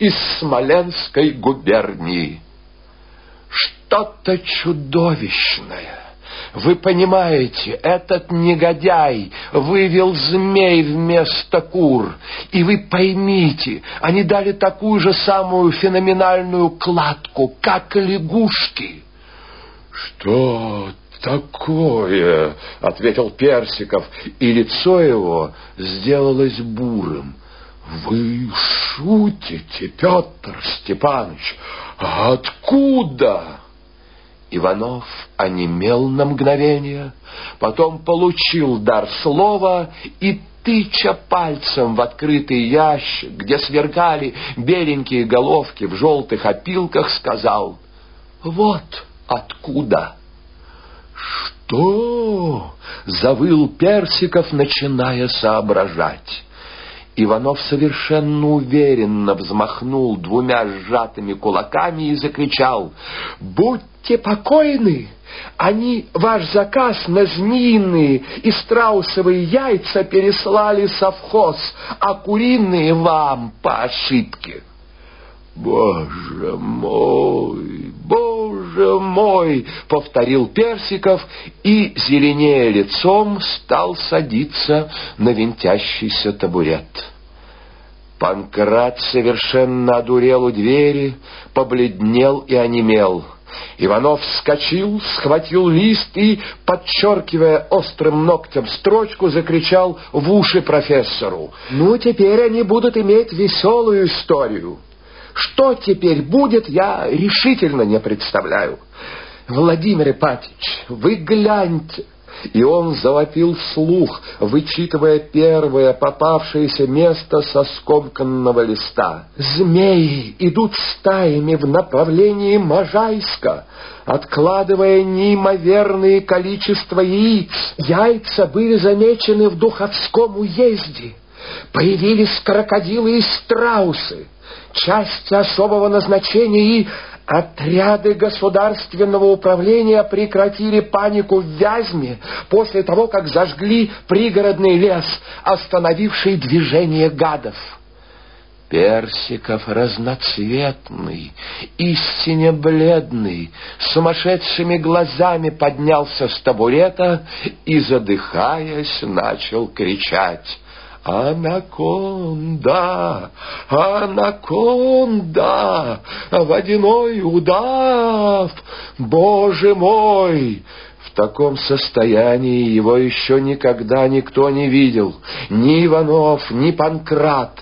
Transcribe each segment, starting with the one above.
из Смоленской губернии. Что-то чудовищное. Вы понимаете, этот негодяй вывел змей вместо кур. И вы поймите, они дали такую же самую феноменальную кладку, как лягушки. Что такое? Ответил Персиков, и лицо его сделалось бурым. Вы шутите, Петр Степанович? Откуда? Иванов онемел на мгновение, потом получил дар слова и, тыча пальцем в открытый ящик, где свергали беленькие головки в желтых опилках, сказал «Вот откуда». «Что?» — завыл Персиков, начиная соображать. Иванов совершенно уверенно взмахнул двумя сжатыми кулаками и закричал «Будьте покойны! Они ваш заказ на змеиные и страусовые яйца переслали совхоз, а куриные вам по ошибке». «Боже мой! Боже мой!» — повторил Персиков и, зеленея лицом, стал садиться на винтящийся табурет. Панкрат совершенно одурел у двери, побледнел и онемел. Иванов вскочил, схватил лист и, подчеркивая острым ногтем строчку, закричал в уши профессору. «Ну, теперь они будут иметь веселую историю». Что теперь будет, я решительно не представляю. Владимир Ипатич, вы гляньте. И он завопил вслух, вычитывая первое попавшееся место со скомканного листа. Змеи идут стаями в направлении Можайска, откладывая неимоверные количество яиц. Яйца были замечены в Духовском уезде. Появились крокодилы и страусы части особого назначения и отряды государственного управления прекратили панику в Вязьме после того, как зажгли пригородный лес, остановивший движение гадов. Персиков разноцветный, истинно бледный, сумасшедшими глазами поднялся с табурета и, задыхаясь, начал кричать — Анаконда, анаконда, водяной удав, Боже мой! В таком состоянии его еще никогда никто не видел, ни Иванов, ни Панкрат.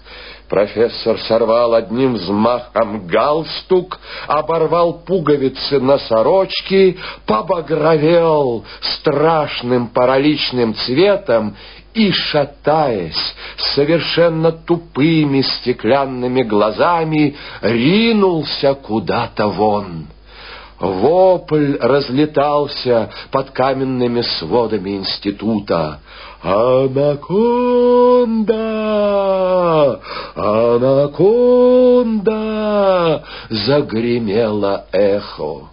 Профессор сорвал одним взмахом галстук, оборвал пуговицы на сорочке, побагровел страшным параличным цветом и, шатаясь, совершенно тупыми стеклянными глазами, ринулся куда-то вон. Вопль разлетался под каменными сводами института. «Анаконда! Анаконда!» Загремело эхо.